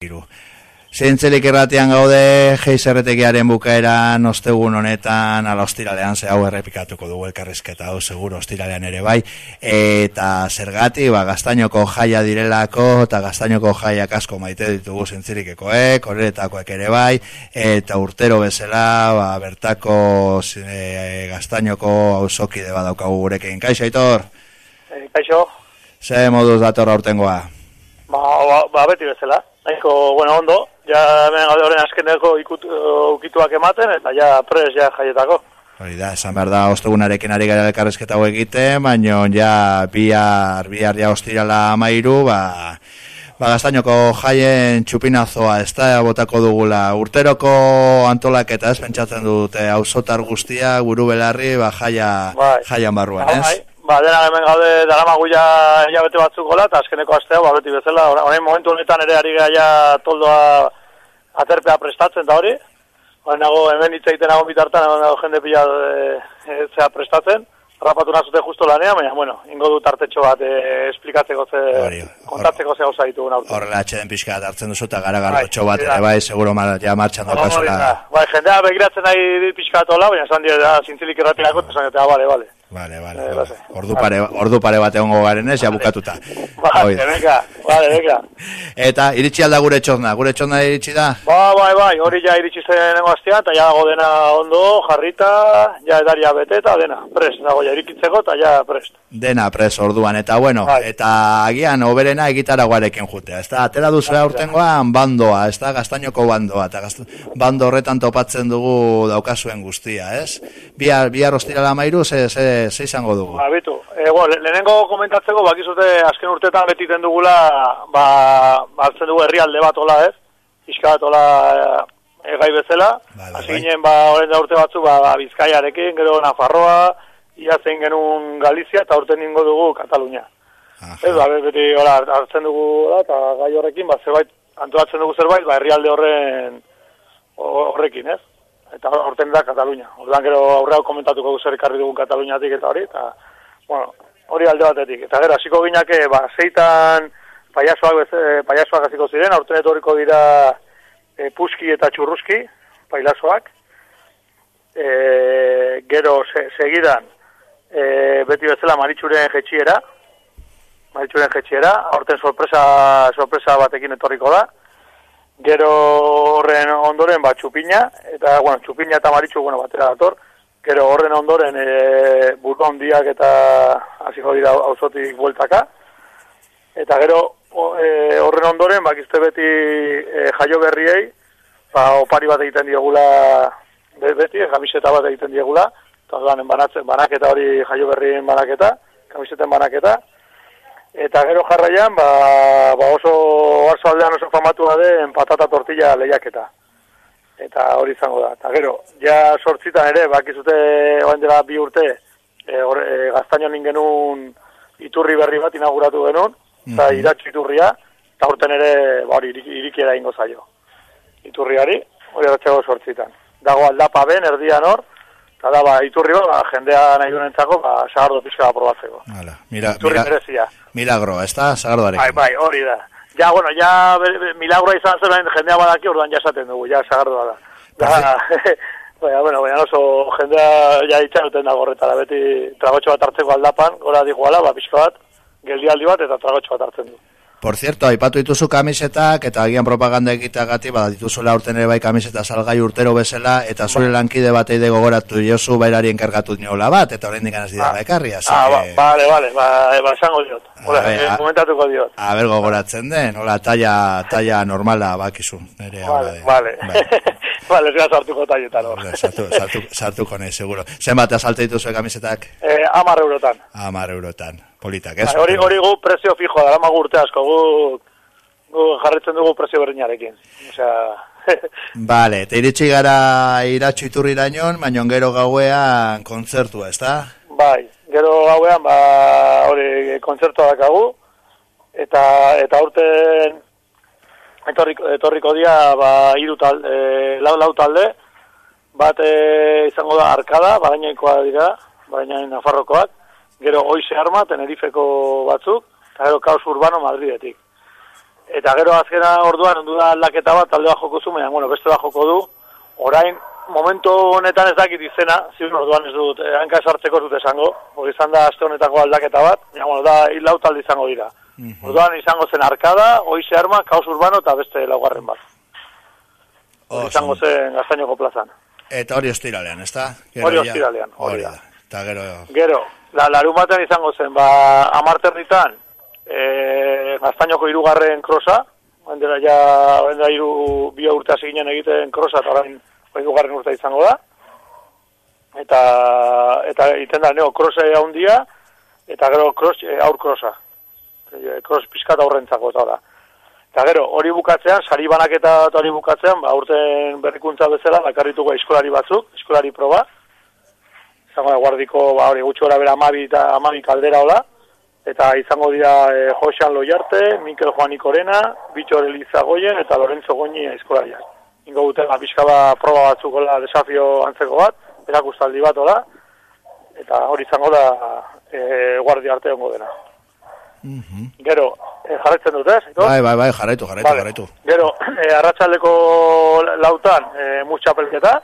iru. Zientzelik irratian gaude, geizerretegiaren bukaeran, ostegun honetan, ala ostiralean, ze hau errepikatuko dugu elkarrizketa, hau seguro ostiralean ere bai, eta zergati, ba, gaztainoko jaia direlako, eta gaztainoko jaiak asko maite ditugu zintzirikekoek, horretakoek ere bai, eta urtero bezala, ba, bertako e, gaztainoko hausokide badaukagu gurekin. Kaixo, Aitor? Eh, kaixo? Ze moduz datorra urtengoa? Ba, ba, ba beti bezala. Nahiko, bueno, ondo, ja hemen gaude horren azkeneko ukituak ematen, eta ja pres ja jaietako. Hori da, esan behar da, ostegunarekin ari gara elkarrezketa egiten, baina ja bihar, bihar ja ostirala amairu, ba, ba gaztainoko jaien txupinazoa, ez da, botako dugula, urteroko antolaketa, ez pentsatzen dute, hausotar guztia, guru belarri, ba, jaia, bai. jaian barruan, ez? Ba, dena hemen gaude darama guia hilabete batzuk gola, eta azkeneko astea, ba, beti bezala, orain momentu honetan ere ari gaia toldoa aterpea prestatzen da hori. Horren nago, hemen hitz egiten nago bitartan, nago jende pila e, zea prestatzen. Rapatu nazute justo lanean, baina, bueno, ingo dut artetxo bat e, esplikatzeko ze, hori, kontatzeko ze gauza ditu nautu. Horrela atxeden pixka hartzen duzu eta gara gara bai, bat, ere, bai, seguro mar, ja martxan daukazula. Bai, jendea begiratzen nahi pixka bat baina esan dira, zintzilik erratirako, eta esan dira, bale, bale. Vale, vale. Eh, ordu pare, ordu pare bat egongo garen ez, ja bukatuta. Vale, venga, vale, venga. Eta iritsi alda gure txorna, gure txorna iritsi da? Ba, bai, bai, hori ja iritsi zen nengo astea, eta ja dago dena ondo, jarrita, ja edaria bete, eta dena, prest, dago ja irikitzeko, eta ja prest. Dena, prest, orduan, eta bueno, bai. eta agian, oberena egitara guarekin jutea, ez da, atera duzu aurtengoan bandoa, ez da, gaztainoko bandoa, eta gazta, bando horretan topatzen dugu daukazuen guztia, ez? Bihar, bihar ostirala mairu, ze, ze, ze izango dugu? Ba, bitu, e, bo, lehenengo komentatzeko, bakizute azken urtetan betiten dugula, ba, hartzen dugu herrialde bat ola, ez? Iska bat ola e, gai bezala. Ba, ba, ginen, ba, horren da urte batzu, ba, ba, Bizkaiarekin, gero Nafarroa, ia zein genuen Galizia, eta urte ningo dugu Katalunia. Ez, ba, beti, hola, hartzen dugu, eta gai horrekin, ba, zerbait, antolatzen dugu zerbait, ba, herrialde horren horrekin, ez? Eta horten da Katalunia. Orduan gero aurreau komentatuko zer ekarri dugun Kataluniatik eta hori, eta, bueno, hori alde batetik. Eta gero, hasiko ginake, ba, zeitan paiasoak, e, paiasoak hasiko ziren, aurten etorriko dira e, puski eta txurruski, pailasoak. E, gero, se, segidan, e, beti bezala maritxuren jetxiera, maritxuren jetxiera, aurten sorpresa, sorpresa batekin etorriko da. Gero horren ondoren bat txupina, eta, bueno, txupina eta maritxu, bueno, batera dator. Gero horren ondoren e, buru handiak eta hasiko dira auzotik bueltaka. Eta gero e, horren ondoren, bakizte beti e, jaio berriei, ba, opari bat egiten diogula beti, kamiseta bat egiten diogula, eta banatzen, banaketa hori jaio berrien banaketa, kamiseten banaketa, Eta gero jarraian, ba, ba oso arzo aldean oso famatu den patata tortilla lehiaketa. Eta hori izango da. Eta gero, ja sortzitan ere, bakizute oain dela bi urte, e, or, e, gaztaino ningenun iturri berri bat inauguratu genuen, eta mm iratxu iturria, eta urten ere, ba hori, irikiera ingo zaio. Iturriari, hori eratxego sortzitan. Dago aldapa ben, erdian hor, Eta da, ba, iturri ba, jendea nahi duen ba, sagardo pixka da probatzeko. Hala, mira, mira, milagro, ez da, sagardo Bai, bai, hori da. Ja, bueno, ja, milagroa izan zen, jendea badaki, orduan jasaten dugu, ja, sagardo da. Da, baina, bueno, baina oso jendea ja itxaruten da gorretara, beti tragotxo bat hartzeko aldapan, gora diguala, ba, pixka bat, geldialdi bat, eta tragotxo bat hartzen du. Por cierto, aipatu dituzu kamisetak eta agian propaganda egiteagatik bada dituzula urten ere bai kamiseta salgai urtero bezala eta zure ba. lankide bat eide gogoratu jozu bairari enkargatu dinola bat eta horrein dikan ez dira ah. ekarri ah, ba, vale, vale, ba, ba, esango diot. Hola, eh, komentatuko diot. A ber gogoratzen den, hola, talla, talla normala bakizu nere, Vale, vale. Vale, vale zera sartuko talletan hor. Sartu, sartu, sartuko nahi, seguro. Zenbat asalte dituzu kamisetak? Eh, amar eurotan. Amar eurotan politak, ez? Bai, hori hori gu prezio fijo da, lama urte asko, gu, gu jarritzen dugu prezio berdinarekin. Osea... Vale, eta iritsi gara iratxo iturri dañon, baina gero gauean kontzertua, ez da? Bai, gero gauean, ba, hori kontzertua dakagu, eta, eta urten etorriko, etorriko dia, ba, iru tal, e, lau, lau talde, bat e, izango da arkada, barainaikoa dira, barainain nafarrokoak, gero Oise Arma, Tenerifeko batzuk, eta gero Kaos Urbano Madridetik. Eta gero azkena orduan ondu da aldaketa bat, talde bat joko zu, bueno, beste bat joko du, orain, momentu honetan ez dakit izena, ziren orduan ez dut, eh, hanka dut esango, hori izan da azte honetako aldaketa bat, ja, bueno, da hil talde izango dira. Mm Orduan izango zen arkada, oize arma, kaos urbano eta beste laugarren bat. Oh, izango zen gaztainoko plazan. Eta hori ostiralean, ez da? Hori ostiralean, hori da. Eta gero... Gero, la, larun batean izango zen, ba, amarterritan, e, gaztainoko irugarren krosa, Oendera ja, oendera iru bi urte hasi ginen egiten krosa, eta orain irugarren urte izango da. Eta, eta iten da, neo, krose handia eta gero kros, e, aur krosa. E, kros pizkat aurrentzako, eta da. Eta gero, hori bukatzean, sari banaketa eta hori bukatzean, ba, urten berrikuntza bezala, bakarrituko eskolari batzuk, eskolari proba. Zango da, guardiko, ba, hori gutxora bera amabi eta amabi kaldera hola eta izango dira e, Josean Loiarte, Mikel Juanik Orena, Bitxor Elizagoien eta Lorenzo Goñi eskolariak. Ingo guten ba, ba proba batzukola desafio antzeko bat, erakustaldi bat ola, eta hori izango da e, guardia arte ongo dena. Mm Gero, e, jarretzen dut ez? Bai, bai, bai, jarretu, jarretu, vale. jarretu. Gero, e, arratsaldeko lautan e, mutxapelketa,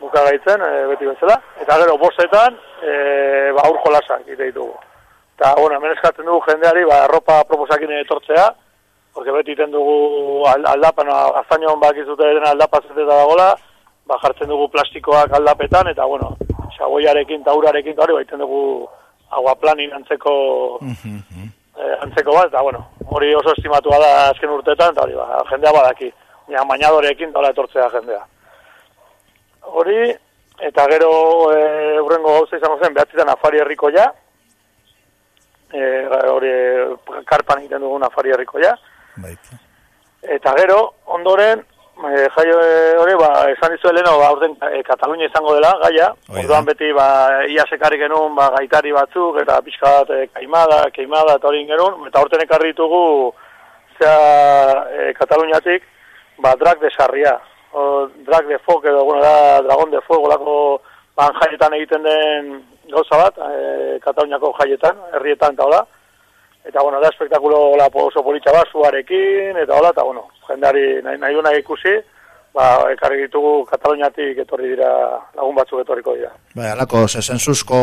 buka gaitzen, e, beti bezala, eta gero, bostetan, e, ba, urko lasak, ite ditugu. Eta, bueno, hemen eskatzen dugu jendeari, ba, arropa proposakin etortzea, porque beti iten dugu aldapan, azainon bak izute dena aldapazete da dagoela, ba, jartzen dugu plastikoak aldapetan, eta, bueno, xagoiarekin, taurarekin, eta hori, ba, iten dugu aguaplanin antzeko, eh, antzeko bat, eta, bueno, hori oso estimatua da azken urtetan, eta hori, ba, jendea badaki, ja, mainadorekin, eta etortzea jendea. Hori, eta gero, e, urrengo gauza izango zen, behatzitan afari herriko ja, e, hori karpan egiten dugun afari herriko ja. Eta gero, ondoren, e, jaio hori, ba, esan dizu heleno, ba, orden, e, Katalunia izango dela, gaia, orduan beti, ba, ia sekari genuen, ba, gaitari batzuk, eta pixka bat, e, kaimada, keimada, eta hori genuen, eta horten ekarri ditugu, zea, e, Kataluniatik, ba, drag de sarria, o, drag de fok, edo, bueno, da, dragon de fuego, lako, ban jaietan egiten den gauza bat, e, Kataluniako jaietan, herrietan eta hola. Eta, bueno, da espektakulo la oso politxa bat, zuarekin, eta hola, eta, bueno, jendari nahi, nahi nahi ikusi, ba, ekarri ditugu Kataluniatik etorri dira, lagun batzuk etorriko dira. Bai, alako, zezenzuzko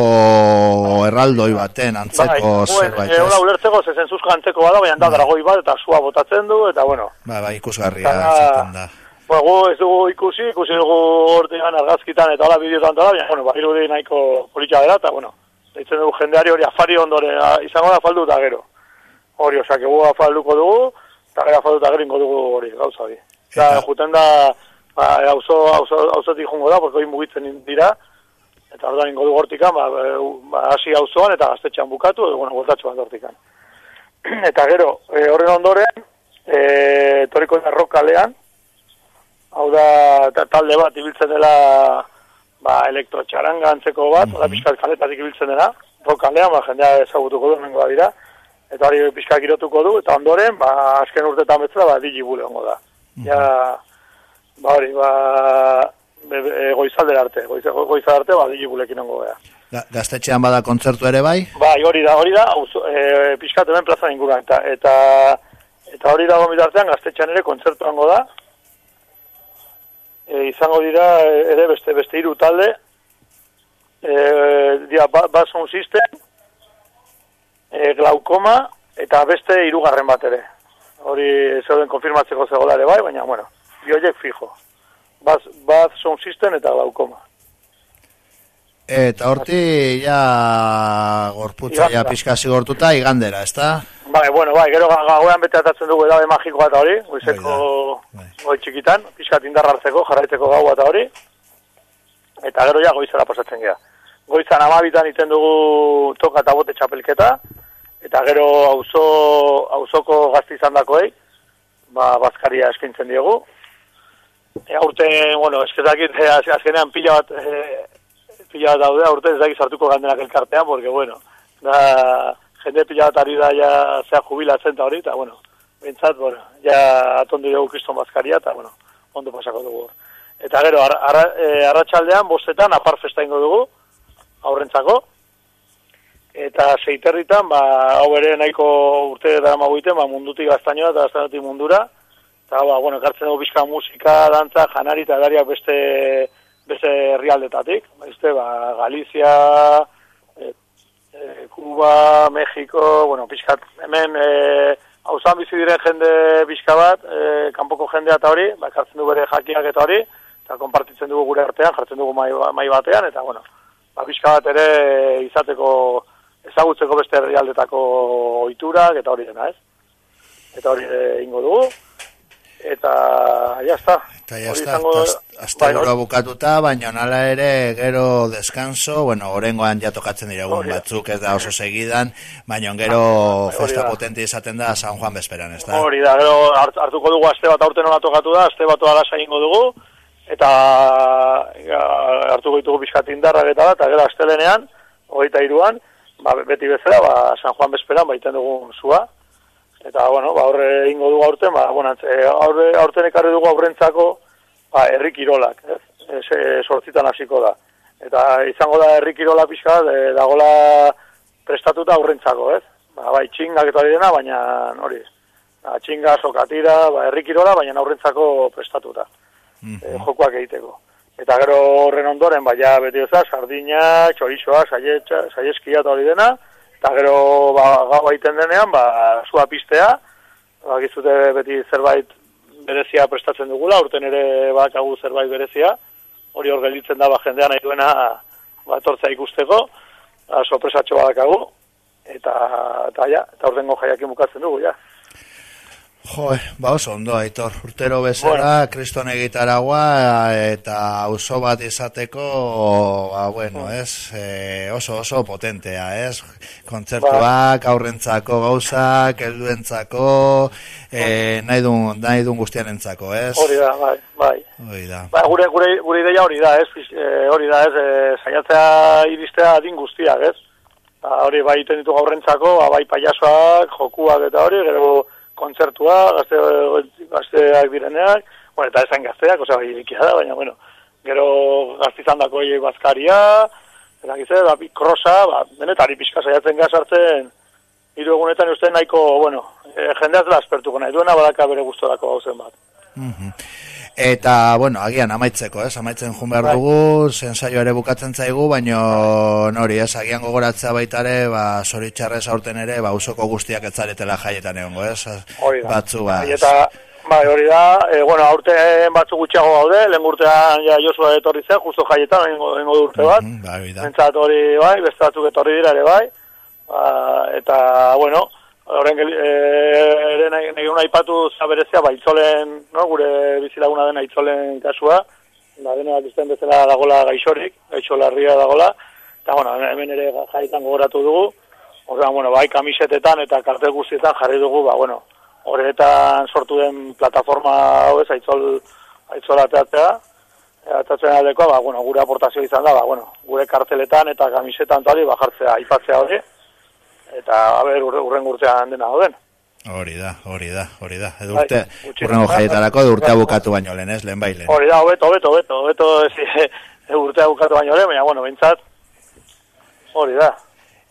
erraldoi baten, antzeko bai, zerbait. Bai, hola, ulertzeko zezenzuzko antzeko bada, baina da, bai. dragoi bat, eta sua botatzen du, eta, bueno. Bai, bai, ikusgarria, zaten da. Ba, gu ez dugu ikusi, ikusi dugu ortean argazkitan eta hola bideotan eta hola, bueno, ba, irudi nahiko politxa dela, eta, bueno, deitzen dugu jendeari hori afari ondore, izango da faldu eta gero. Hori, osak, egu afalduko dugu, eta gero afaldu eta gero ingo dugu hori, gauza hori. Eta, juten da, ba, hauzo, hauzo, hauzotik jungo da, porque hori mugitzen dira, eta orduan ingo dugu hortikan, ba, ba, hasi hauzoan eta gaztetxean bukatu, edo, bueno, gortatxoan hortikan. eta gero, e, horren ondoren, e, toriko da rokalean, hau da talde bat ibiltzen dela ba, elektrotxaranga antzeko bat, mm -hmm. pixkat kaletatik ibiltzen dela, rokalean, ba, jendea ezagutuko du, nengoa dira, eta hori pixka girotuko du, eta ondoren, ba, azken urtetan betzela, ba, digibule hongo da. Mm Ja, ba, hori, ba, be, be, goizaldera arte, goiz, goizaldera arte, ba, digibulekin hongo da. Gaztetxean bada kontzertu ere bai? Bai, hori da, hori da, e, pixkat hemen plazan inguruan, eta, eta, eta hori da gomitartean, gaztetxean ere kontzertu hongo da, izango dira ere beste beste hiru talde. Eh dia ba, basun system e, glaukoma eta beste hirugarren bat ere. Hori zeuden konfirmatzeko zegoela ere bai baina bueno bioiek fijo. Bas bas sound system eta glaukoma Eta horti, ja, gorputza, ja, pizka zigortuta, igandera, ez da? Bai, bueno, bai, gero gauean bete atatzen dugu edabe magikoa eta hori, goizeko, bai, goi txikitan, pizka tindarra hartzeko, jarraiteko gau eta hori, eta gero ja, goizera pasatzen gea. Goizan amabitan iten dugu toka eta bote txapelketa, eta gero auzo, auzoko gazti izan dakoei, ba, bazkaria eskintzen diegu. E, aurten, bueno, esketakit, e, azkenean pila bat, e, pila daude, aurte ez daki sartuko gandenak elkartean, porque, bueno, da, jende pila bat ari da, ja, zea jubilatzen eta hori, eta, bueno, bintzat, bueno, ja atondu dugu kriston bazkaria, eta, bueno, ondo pasako dugu. Eta gero, ar, ar, e, arratxaldean, bostetan, apar festa ingo dugu, aurrentzako, eta zeiterritan, ba, hau ere nahiko urte dara maguiten, ba, mundutik gaztainoa eta gaztainotik mundura, eta, ba, bueno, kartzen dugu bizka musika, dantza, janari eta edariak beste, beste herrialdetatik, ba, ba, Galizia, e, e, Kuba, Mexiko, bueno, bizkat, hemen, e, hau bizi diren jende bizka bat, e, kanpoko jendea eta hori, ba, dugu bere jakiak eta hori, eta konpartitzen dugu gure artean, jartzen dugu mai, mai batean, eta, bueno, ba, bizka bat ere izateko, ezagutzeko beste herrialdetako ohiturak eta hori dena, ez? Eta hori eh, ingo dugu. Eta ja está. Eta ja está. Hasta bai, bukatuta, baina nala ere gero descanso, bueno, orengoan ja tokatzen dira egun batzuk ez da oso segidan, baina gero bai, festa potente izaten da San Juan Besperan, ez da? Hori da, gero hartuko dugu aste bat aurten hola tokatu da, aste bat alasa ingo dugu, eta hartuko ditugu bizkat indarrak eta da, eta gero astelenean, hogeita iruan, ba, beti bezala, ba, San Juan Besperan baiten dugu zua. Eta, bueno, ba, aurre ingo dugu aurten, ba, bueno, aurre, aurten ekarri dugu aurrentzako, ba, errikirolak, ez? Ez, sortzitan hasiko da. Eta izango da errikirola pixka, de, dagola prestatuta aurrentzako, ez? Ba, bai, txingak eta dena, baina hori, ba, txinga, sokatira, ba, errikirola, baina aurrentzako prestatuta. Mm -hmm. jokoak egiteko. Eta gero horren ondoren, baina beti eza, sardina, txorizoa, saieskia eta hori dena, eta gero ba, gau baiten denean, ba, zua pistea, ba, gizute beti zerbait berezia prestatzen dugula, urten ere bakagu zerbait berezia, hori hor gelditzen da, ba, jendean nahi duena, ba, etortzea ikusteko, ba, sorpresatxo badakagu, eta, eta, ja, eta ordengo jaiakin bukatzen dugu, ja. Jo, ba oso ondo, aitor, urtero bezala, kriston egitaragua, eta oso bat izateko, ba, bueno, ez, e, oso oso potentea, ez, kontzertuak, ba. aurrentzako gauzak, elduentzako, e, nahi dun, nahi dun guztian entzako, ez? Hori da, bai, bai. Hori da. Ba, gure, gure, gure ideia hori da, ez, e, hori da, ez, e, saiatzea iristea adin guztiak, ez? Ba, hori, bai, iten ditu gaurrentzako, ba, bai, paiasoak, jokuak eta hori, gero, kontzertua, gazte, gazteak direneak, bueno, eta esan gazteak, osea, irikia da, baina, bueno, gero gaztizan dako bazkaria, eta gizte, da, ba, krosa, ba, denetari pixka saiatzen gazartzen, hiru egunetan uste nahiko, bueno, e, jendeaz dela aspertuko nahi duena, badaka bere gustorako gauzen bat. Mm Eta, bueno, agian amaitzeko, ez? Amaitzen jun behar bai. dugu, zensaio ere bukatzen zaigu, baino nori, ez? Agian gogoratzea baitare, ba, zoritxarrez aurten ere, ba, usoko guztiak etzaretela jaietan egongo, ez? Hori da. Batzu, ba. Eta, bai, hori da, e, bueno, aurten batzu gutxiago gaude, lehen urtean ja Josua etorri zen, justo jaietan, lengo urte bat. Mm -hmm, bai, hori, bai, beste batzuk etorri dira ere, bai. Ba, eta, bueno, Horren, eh, ere nahi, nahi una ipatu zaberezia, ba, itzolen, no, gure bizilaguna dena itzolen kasua, ba, dena bizten bezala dagola gaixorik, gaixolarria dagola, eta, bueno, hemen ere jaitan gogoratu dugu, horrean, bueno, bai, kamisetetan eta kartel guztietan jarri dugu, ba, bueno, horretan sortu den plataforma hau ez, aitzol, aitzol ateatzea, atatzen aldeko, ba, bueno, gure aportazio izan da, ba, bueno, gure karteletan eta kamisetan tali, ba, jartzea, aipatzea hori, eta haber urren urtean dena den. Hori da, hori da, hori da. Edo bai, urte, urrengo jaietarako edo urtea bukatu baino lehen, ez, lehen bailen. Hori da, hobeto, hobeto, hobeto, hobeto, ez, urtea bukatu baino lehen, baina, bueno, bintzat, hori da.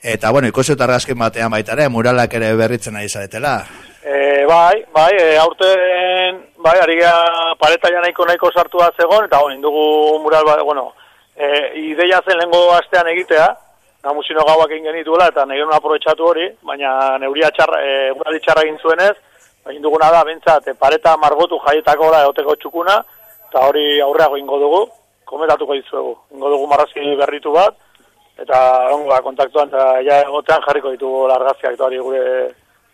Eta, bueno, ikusi eta argazkin batean baitare, muralak ere berritzen ari zaretela. E, bai, bai, e, aurten, bai, ari gara pareta ja nahiko nahiko sartu bat zegoen, eta, bueno, indugu mural, ba, bueno, e, ideia zen lehenko astean egitea, namusino gauak egin genituela eta nahi aprobetsatu hori, baina neuria txarra, e, txarra egin zuenez, egin duguna da, bentsat, e, pareta margotu jaietako da eoteko txukuna, eta hori aurreago ingo dugu, kometatuko dizuegu. Ingo dugu marrazki berritu bat, eta ongo da, kontaktuan, eta ja egotean jarriko ditugu largaziak eta hori gure,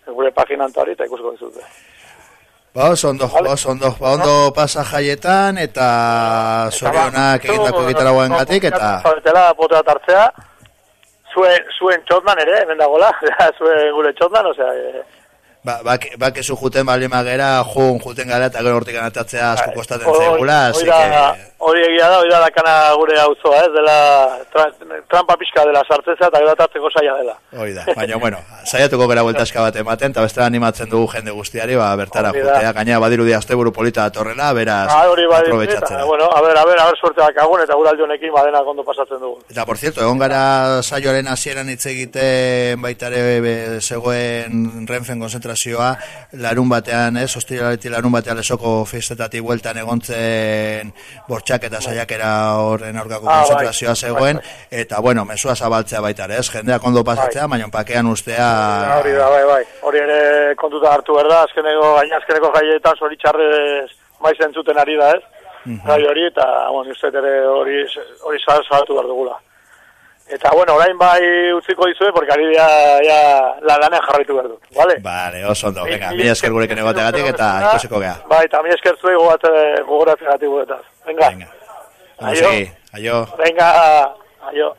gure paginan hori, eta ikusiko dizute. Ba, oso ondo, vale. oso ondo, ba, ondo pasa jaietan, eta zorionak egindako gitarra gatik, eta... Zabetela, potea tartzea, zuen, zuen txotman ere, hemen dagoela, zuen gure txotman, osea, e, ba, ba, ba kezu juten bali magera, jun, juten gara, eta gero hortik anatatzea asko bai, kostaten zaigula, así que... Hori egia da, hori da dakana gure auzoa, ez, dela trampa pixka dela sartzeza, eta gero atartzeko saia dela. Hori da, baina, bueno, saiatuko gara bueltaska bat ematen, eta bestela animatzen dugu jende guztiari, ba, bertara jutea, gaina badiru di buru polita datorrela, beraz, ah, aprobetsatzen. Bueno, a ver, a ver, a ver, suerte bakagun, eta gura aldionekin, badena kondo pasatzen dugu. Eta, por cierto, egon gara saioaren hasieran hitz egiten baitare zegoen renfen konzentrazioa, larun batean, ez, hostilaletik larun batean lesoko festetatik bueltan egontzen bortxak eta saiakera horren aurkako ah, bai. konzentrazioa bai, zegoen, bai, eta, bueno, mesua zabaltzea baita ere, ez, jendeak ondo pasatzea, bai. baina pakean ustea... Hori da, bai, bai, hori ere kontuta hartu berda, azkeneko, gaina azkeneko jaietan zoritxarrez maizen zuten ari da, ez, uh -huh. hori, eta, bueno, uste ere hori, hori zabaltu behar dugula. Eta, bueno, orain bai utziko dizue, porque ari ya, ya la lana jarraitu behar dut, vale? Vale, oso ondo, venga, mi esker gureken egotegatik eta ikosiko gea. Bai, eta mi esker zuei gogoratzen gatik guretaz. Venga. Venga. Vamos aio. Aio. Venga, aio.